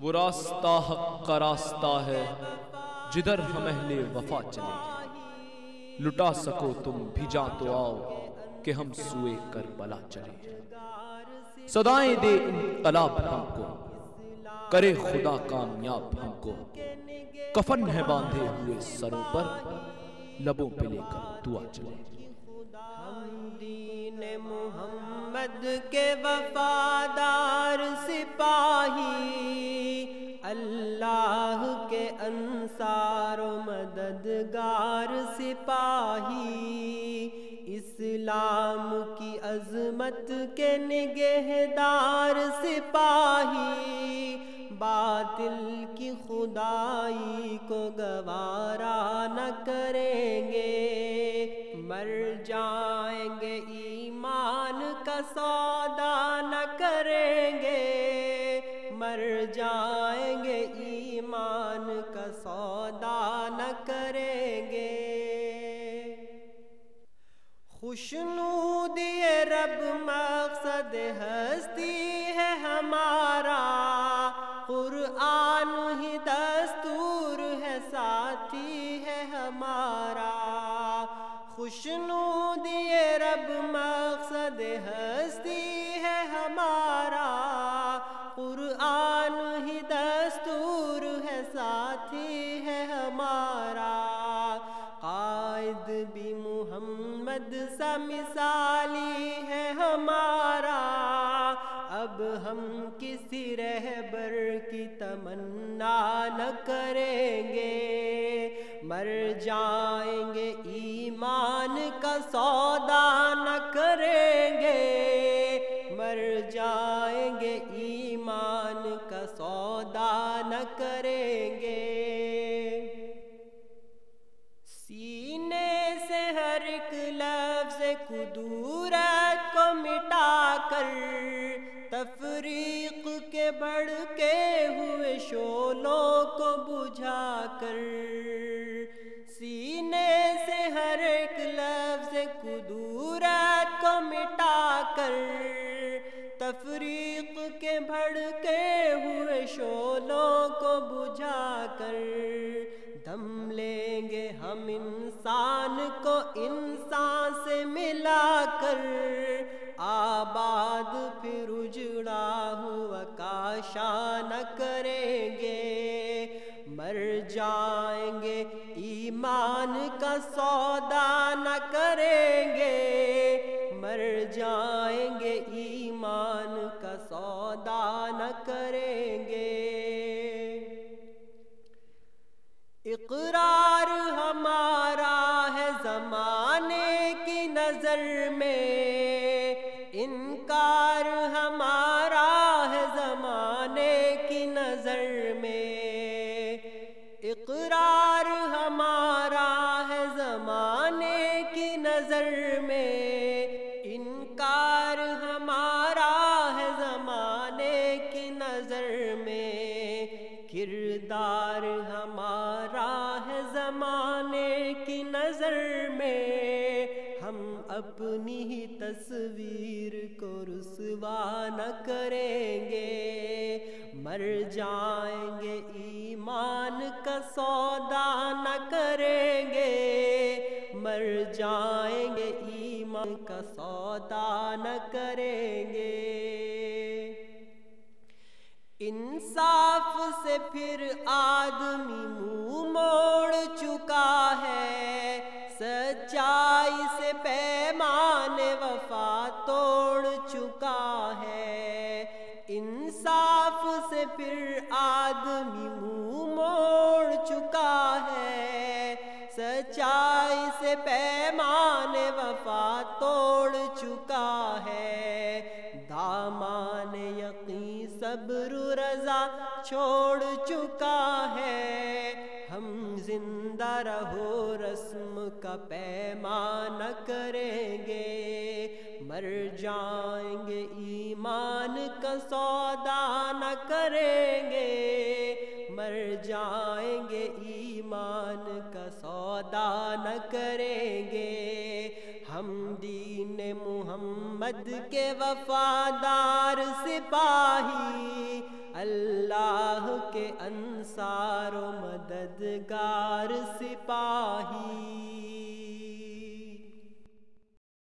وہ راستہ حق کا راستہ ہے۔ جدھر ہم اہل وفا چلے لٹا سکو تم بھیجا تو آؤ کہ ہم سوئے کر بلا چلے صدائیں دے انقلاب ہم کو۔ کرے خدا کامیاب ہم کو۔ کفن ہے باندھے ہوئے سروں پر۔ لبوں پہ لے کر دعا چلے۔ ہم دین محمد کے وفادار سپاہی اللہ کے انصار و مددگار سپاہی اسلام کی عظمت کے نگہدار سپاہی باطل کی خدائی کو گوارا نہ کریں گے، مر جائیں گے، ایمان کا سودا نہ کریں گے۔ مر جائیں خوشنو رب مقصد ہستی ہے ہمارا۔ قرآن ہی دستور ہے، ساتھی ہے ہمارا۔ خوشنو رب مقصد ہستی ہے ہمارا۔ قرآن محمد سا مثالی ہے ہمارا۔ اب ہم کسی رہبر کی تمنا نہ کریں گے۔ مر جان قدورت کو مٹا کر تفریق کے بڑھ کے ہوئے شولوں کو بجھا کر سینے سے ہر ایک لفظ قدورت کو مٹا کر تفریق کے بھڑکے ہوئے شولوں کو بجھا کر دم لیں گے ہم انسان کو انسان سے آباد پھر اجڑا ہوا کاشا نہ کریں گے۔ مر جائیں گے، ایمان کا سودا نہ کریں گے۔ مر جائیں گے، ایمان کا سودا نہ کریں گے۔ اقرار نظر میں۔ اقرار ہمارا ہے زمانے کی نظر میں۔ انکار ہمارا ہے زمانے کی نظر میں۔ کردار ہمارا ہے زمانے کی نظر میں۔ ہم اپنی ہی تصویر کو رسوا نہ کریں گے۔ مر جائیں گے، ایمان کا سودا نہ کریں گے۔ مر جائیں گے، ایمان کا سودا نہ کریں گے۔ انصاف سے پھر آدمی منہ موڑ چکا ہے۔ سچائی سے پیمان وفا توڑ چکا پھر آدمی منہ موڑ چکا ہے۔ سچائی سے پیمان وفا توڑ چکا ہے۔ دامان یقین صبر رضا چھوڑ چکا ہے۔ ہم زندہ رہو، رسم کا پیمان کریں گے۔ مر جائیں گے ایمان کا سودا۔ کریں گے، مر جائیں گے، ایمان کا سودا نہ کریں گے۔ ہم دین محمد کے وفادار سپاہی، اللہ کے انصار و مددگار سپاہی۔